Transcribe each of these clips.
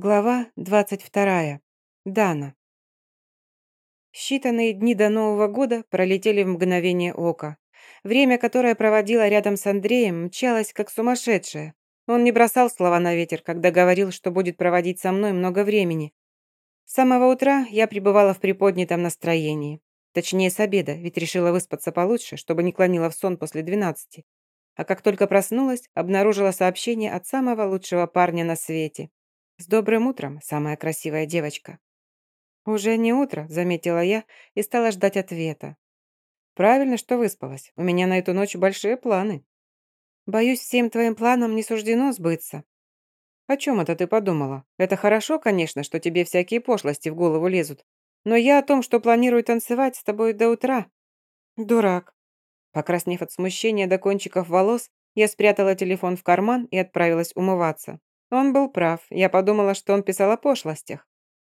Глава 22. Дана. Считанные дни до Нового года пролетели в мгновение ока. Время, которое проводила рядом с Андреем, мчалось как сумасшедшее. Он не бросал слова на ветер, когда говорил, что будет проводить со мной много времени. С самого утра я пребывала в приподнятом настроении. Точнее, с обеда, ведь решила выспаться получше, чтобы не клонила в сон после 12. А как только проснулась, обнаружила сообщение от самого лучшего парня на свете. «С добрым утром, самая красивая девочка». «Уже не утро», — заметила я и стала ждать ответа. «Правильно, что выспалась. У меня на эту ночь большие планы». «Боюсь, всем твоим планам не суждено сбыться». «О чем это ты подумала? Это хорошо, конечно, что тебе всякие пошлости в голову лезут. Но я о том, что планирую танцевать с тобой до утра». «Дурак». Покраснев от смущения до кончиков волос, я спрятала телефон в карман и отправилась умываться. Он был прав. Я подумала, что он писал о пошлостях.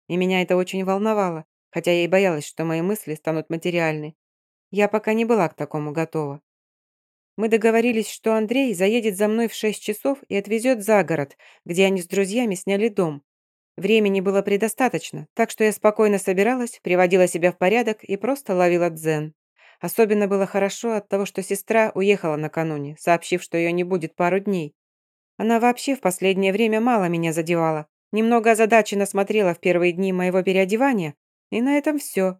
И меня это очень волновало, хотя я и боялась, что мои мысли станут материальны. Я пока не была к такому готова. Мы договорились, что Андрей заедет за мной в 6 часов и отвезет за город, где они с друзьями сняли дом. Времени было предостаточно, так что я спокойно собиралась, приводила себя в порядок и просто ловила дзен. Особенно было хорошо от того, что сестра уехала накануне, сообщив, что ее не будет пару дней. Она вообще в последнее время мало меня задевала. Немного озадаченно смотрела в первые дни моего переодевания, и на этом все.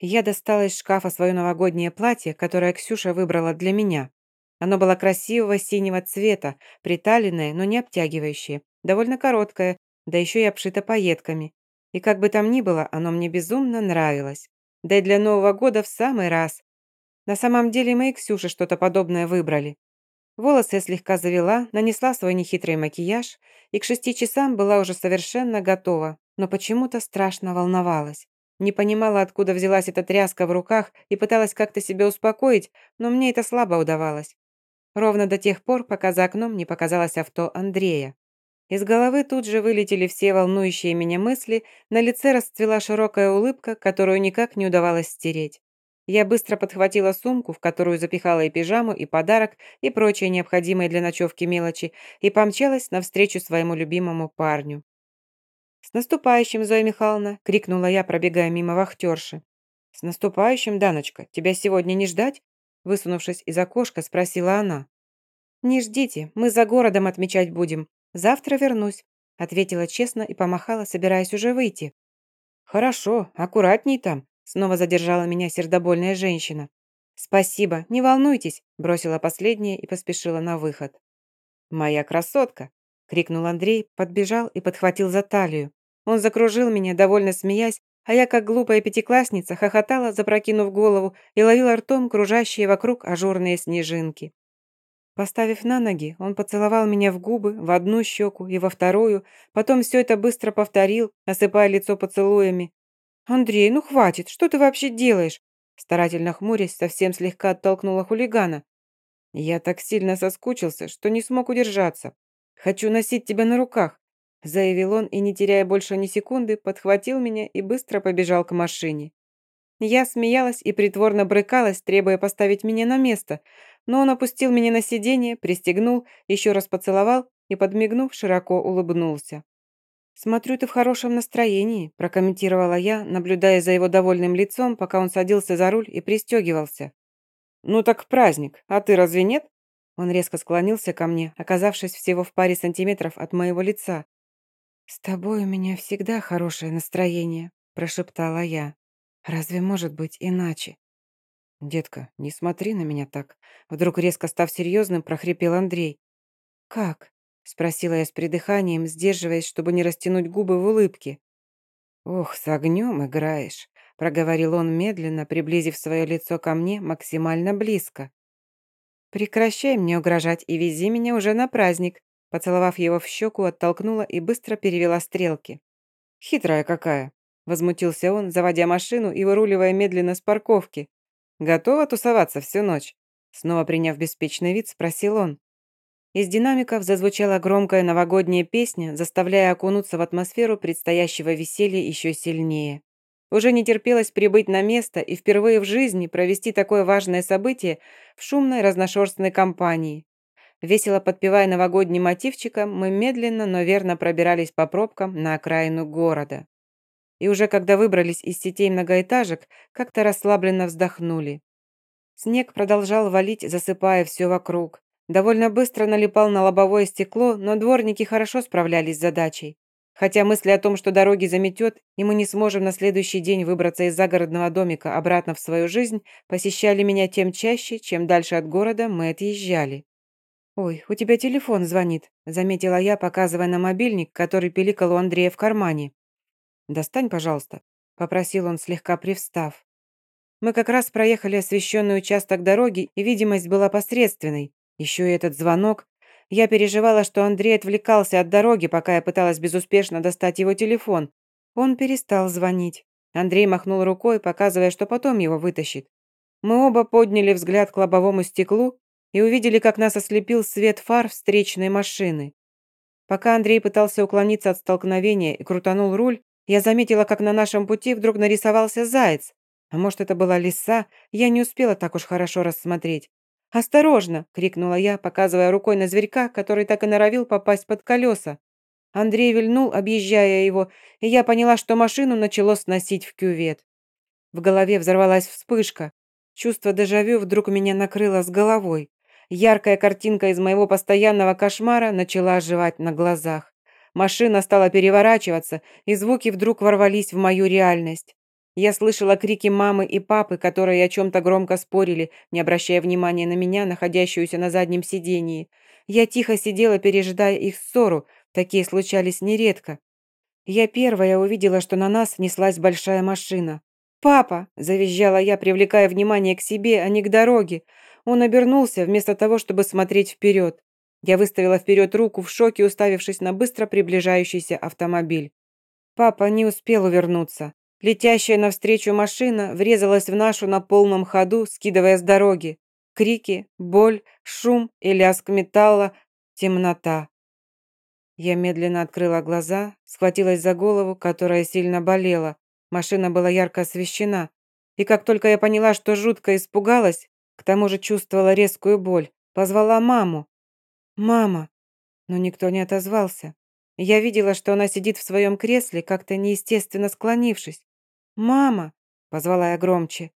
Я достала из шкафа свое новогоднее платье, которое Ксюша выбрала для меня. Оно было красивого синего цвета, приталенное, но не обтягивающее, довольно короткое, да еще и обшито пайетками. И как бы там ни было, оно мне безумно нравилось. Да и для Нового года в самый раз. На самом деле мы и Ксюше что-то подобное выбрали. Волосы я слегка завела, нанесла свой нехитрый макияж и к шести часам была уже совершенно готова, но почему-то страшно волновалась. Не понимала, откуда взялась эта тряска в руках и пыталась как-то себя успокоить, но мне это слабо удавалось. Ровно до тех пор, пока за окном не показалось авто Андрея. Из головы тут же вылетели все волнующие меня мысли, на лице расцвела широкая улыбка, которую никак не удавалось стереть. Я быстро подхватила сумку, в которую запихала и пижаму, и подарок, и прочие необходимые для ночевки мелочи, и помчалась навстречу своему любимому парню. «С наступающим, Зоя Михайловна!» — крикнула я, пробегая мимо вахтерши. «С наступающим, Даночка! Тебя сегодня не ждать?» Высунувшись из окошка, спросила она. «Не ждите, мы за городом отмечать будем. Завтра вернусь», — ответила честно и помахала, собираясь уже выйти. «Хорошо, аккуратней там», Снова задержала меня сердобольная женщина. «Спасибо, не волнуйтесь», бросила последнее и поспешила на выход. «Моя красотка!» — крикнул Андрей, подбежал и подхватил за талию. Он закружил меня, довольно смеясь, а я, как глупая пятиклассница, хохотала, запрокинув голову, и ловила ртом кружащие вокруг ажурные снежинки. Поставив на ноги, он поцеловал меня в губы, в одну щеку и во вторую, потом все это быстро повторил, осыпая лицо поцелуями, «Андрей, ну хватит, что ты вообще делаешь?» Старательно хмурясь, совсем слегка оттолкнула хулигана. «Я так сильно соскучился, что не смог удержаться. Хочу носить тебя на руках», заявил он и, не теряя больше ни секунды, подхватил меня и быстро побежал к машине. Я смеялась и притворно брыкалась, требуя поставить меня на место, но он опустил меня на сиденье, пристегнул, еще раз поцеловал и, подмигнув, широко улыбнулся. «Смотрю, ты в хорошем настроении», – прокомментировала я, наблюдая за его довольным лицом, пока он садился за руль и пристегивался. «Ну так праздник, а ты разве нет?» Он резко склонился ко мне, оказавшись всего в паре сантиметров от моего лица. «С тобой у меня всегда хорошее настроение», – прошептала я. «Разве может быть иначе?» «Детка, не смотри на меня так», – вдруг резко став серьезным, прохрипел Андрей. «Как?» Спросила я с придыханием, сдерживаясь, чтобы не растянуть губы в улыбке. «Ох, с огнем играешь», — проговорил он медленно, приблизив свое лицо ко мне максимально близко. «Прекращай мне угрожать и вези меня уже на праздник», поцеловав его в щеку, оттолкнула и быстро перевела стрелки. «Хитрая какая», — возмутился он, заводя машину и выруливая медленно с парковки. «Готова тусоваться всю ночь?» Снова приняв беспечный вид, спросил он. Из динамиков зазвучала громкая новогодняя песня, заставляя окунуться в атмосферу предстоящего веселья еще сильнее. Уже не терпелось прибыть на место и впервые в жизни провести такое важное событие в шумной разношерстной компании. Весело подпевая новогодним мотивчиком, мы медленно, но верно пробирались по пробкам на окраину города. И уже когда выбрались из сетей многоэтажек, как-то расслабленно вздохнули. Снег продолжал валить, засыпая все вокруг. Довольно быстро налипал на лобовое стекло, но дворники хорошо справлялись с задачей. Хотя мысли о том, что дороги заметет, и мы не сможем на следующий день выбраться из загородного домика обратно в свою жизнь, посещали меня тем чаще, чем дальше от города мы отъезжали. «Ой, у тебя телефон звонит», – заметила я, показывая на мобильник, который пиликал у Андрея в кармане. «Достань, пожалуйста», – попросил он, слегка привстав. Мы как раз проехали освещенный участок дороги, и видимость была посредственной. Еще и этот звонок. Я переживала, что Андрей отвлекался от дороги, пока я пыталась безуспешно достать его телефон. Он перестал звонить. Андрей махнул рукой, показывая, что потом его вытащит. Мы оба подняли взгляд к лобовому стеклу и увидели, как нас ослепил свет фар встречной машины. Пока Андрей пытался уклониться от столкновения и крутанул руль, я заметила, как на нашем пути вдруг нарисовался заяц. А может, это была лиса, я не успела так уж хорошо рассмотреть. «Осторожно!» – крикнула я, показывая рукой на зверька, который так и норовил попасть под колеса. Андрей вильнул, объезжая его, и я поняла, что машину начало сносить в кювет. В голове взорвалась вспышка. Чувство дежавю вдруг меня накрыло с головой. Яркая картинка из моего постоянного кошмара начала оживать на глазах. Машина стала переворачиваться, и звуки вдруг ворвались в мою реальность. Я слышала крики мамы и папы, которые о чем-то громко спорили, не обращая внимания на меня, находящуюся на заднем сидении. Я тихо сидела, пережидая их ссору, такие случались нередко. Я первая увидела, что на нас неслась большая машина. «Папа!» – завизжала я, привлекая внимание к себе, а не к дороге. Он обернулся, вместо того, чтобы смотреть вперед. Я выставила вперед руку в шоке, уставившись на быстро приближающийся автомобиль. Папа не успел увернуться. Летящая навстречу машина врезалась в нашу на полном ходу, скидывая с дороги. Крики, боль, шум и лязг металла, темнота. Я медленно открыла глаза, схватилась за голову, которая сильно болела. Машина была ярко освещена. И как только я поняла, что жутко испугалась, к тому же чувствовала резкую боль. Позвала маму. «Мама!» Но никто не отозвался. Я видела, что она сидит в своем кресле, как-то неестественно склонившись. «Мама!» – позвала я громче.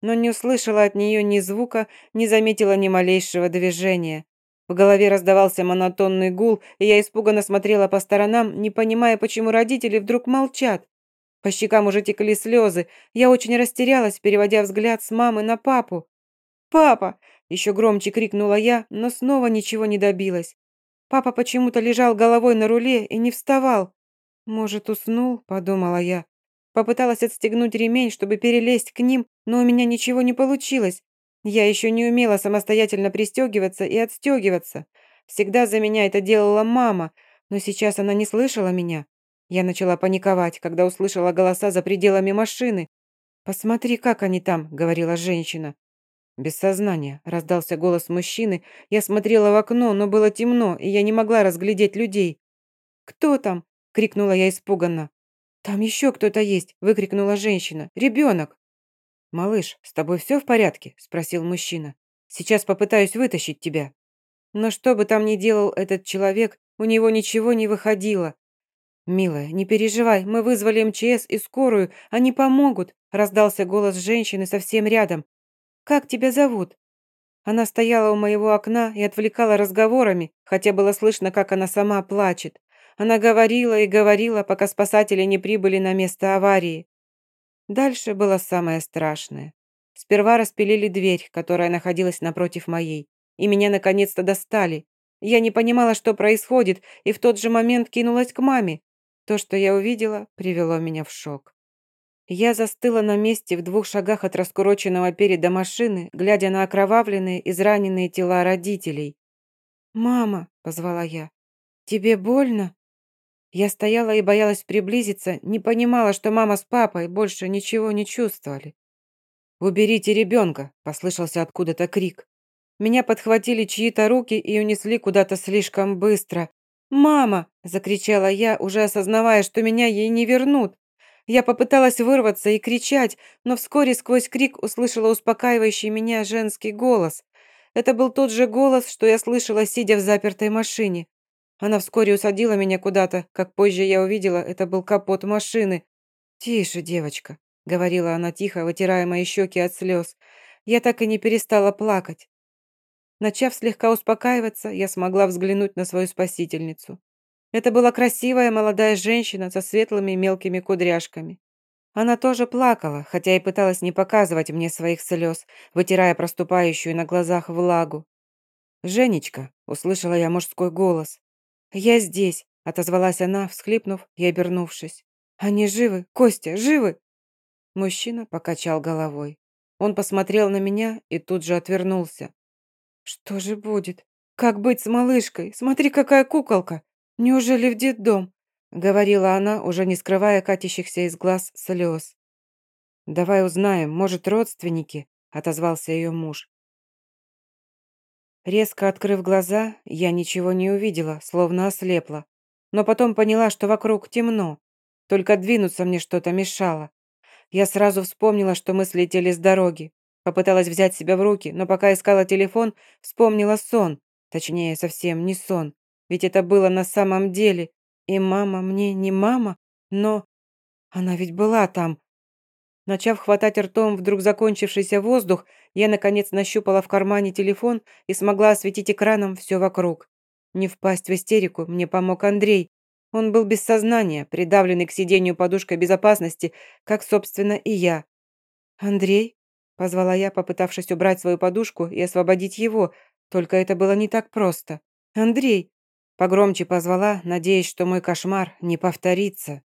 Но не услышала от нее ни звука, не заметила ни малейшего движения. В голове раздавался монотонный гул, и я испуганно смотрела по сторонам, не понимая, почему родители вдруг молчат. По щекам уже текли слезы. Я очень растерялась, переводя взгляд с мамы на папу. «Папа!» – еще громче крикнула я, но снова ничего не добилась. Папа почему-то лежал головой на руле и не вставал. «Может, уснул?» – подумала я. Попыталась отстегнуть ремень, чтобы перелезть к ним, но у меня ничего не получилось. Я еще не умела самостоятельно пристегиваться и отстегиваться. Всегда за меня это делала мама, но сейчас она не слышала меня. Я начала паниковать, когда услышала голоса за пределами машины. «Посмотри, как они там», — говорила женщина. «Без сознания», — раздался голос мужчины. Я смотрела в окно, но было темно, и я не могла разглядеть людей. «Кто там?» — крикнула я испуганно. «Там еще кто-то есть!» – выкрикнула женщина. «Ребенок!» «Малыш, с тобой все в порядке?» – спросил мужчина. «Сейчас попытаюсь вытащить тебя». Но что бы там ни делал этот человек, у него ничего не выходило. «Милая, не переживай, мы вызвали МЧС и скорую, они помогут», – раздался голос женщины совсем рядом. «Как тебя зовут?» Она стояла у моего окна и отвлекала разговорами, хотя было слышно, как она сама плачет. Она говорила и говорила, пока спасатели не прибыли на место аварии. Дальше было самое страшное. Сперва распилили дверь, которая находилась напротив моей, и меня наконец-то достали. Я не понимала, что происходит, и в тот же момент кинулась к маме. То, что я увидела, привело меня в шок. Я застыла на месте в двух шагах от раскуроченного переда машины, глядя на окровавленные, израненные тела родителей. «Мама», — позвала я, — «тебе больно?» Я стояла и боялась приблизиться, не понимала, что мама с папой больше ничего не чувствовали. «Уберите ребенка!» – послышался откуда-то крик. Меня подхватили чьи-то руки и унесли куда-то слишком быстро. «Мама!» – закричала я, уже осознавая, что меня ей не вернут. Я попыталась вырваться и кричать, но вскоре сквозь крик услышала успокаивающий меня женский голос. Это был тот же голос, что я слышала, сидя в запертой машине. Она вскоре усадила меня куда-то, как позже я увидела, это был капот машины. «Тише, девочка», — говорила она тихо, вытирая мои щеки от слез. Я так и не перестала плакать. Начав слегка успокаиваться, я смогла взглянуть на свою спасительницу. Это была красивая молодая женщина со светлыми мелкими кудряшками. Она тоже плакала, хотя и пыталась не показывать мне своих слез, вытирая проступающую на глазах влагу. «Женечка», — услышала я мужской голос. «Я здесь», — отозвалась она, всхлипнув и обернувшись. «Они живы? Костя, живы?» Мужчина покачал головой. Он посмотрел на меня и тут же отвернулся. «Что же будет? Как быть с малышкой? Смотри, какая куколка! Неужели в детдом?» Говорила она, уже не скрывая катящихся из глаз слез. «Давай узнаем, может, родственники?» отозвался ее муж. Резко открыв глаза, я ничего не увидела, словно ослепла. Но потом поняла, что вокруг темно. Только двинуться мне что-то мешало. Я сразу вспомнила, что мы слетели с дороги. Попыталась взять себя в руки, но пока искала телефон, вспомнила сон. Точнее, совсем не сон. Ведь это было на самом деле. И мама мне не мама, но... Она ведь была там. Начав хватать ртом вдруг закончившийся воздух, я, наконец, нащупала в кармане телефон и смогла осветить экраном все вокруг. Не впасть в истерику мне помог Андрей. Он был без сознания, придавленный к сиденью подушкой безопасности, как, собственно, и я. «Андрей?» Позвала я, попытавшись убрать свою подушку и освободить его, только это было не так просто. «Андрей!» Погромче позвала, надеясь, что мой кошмар не повторится.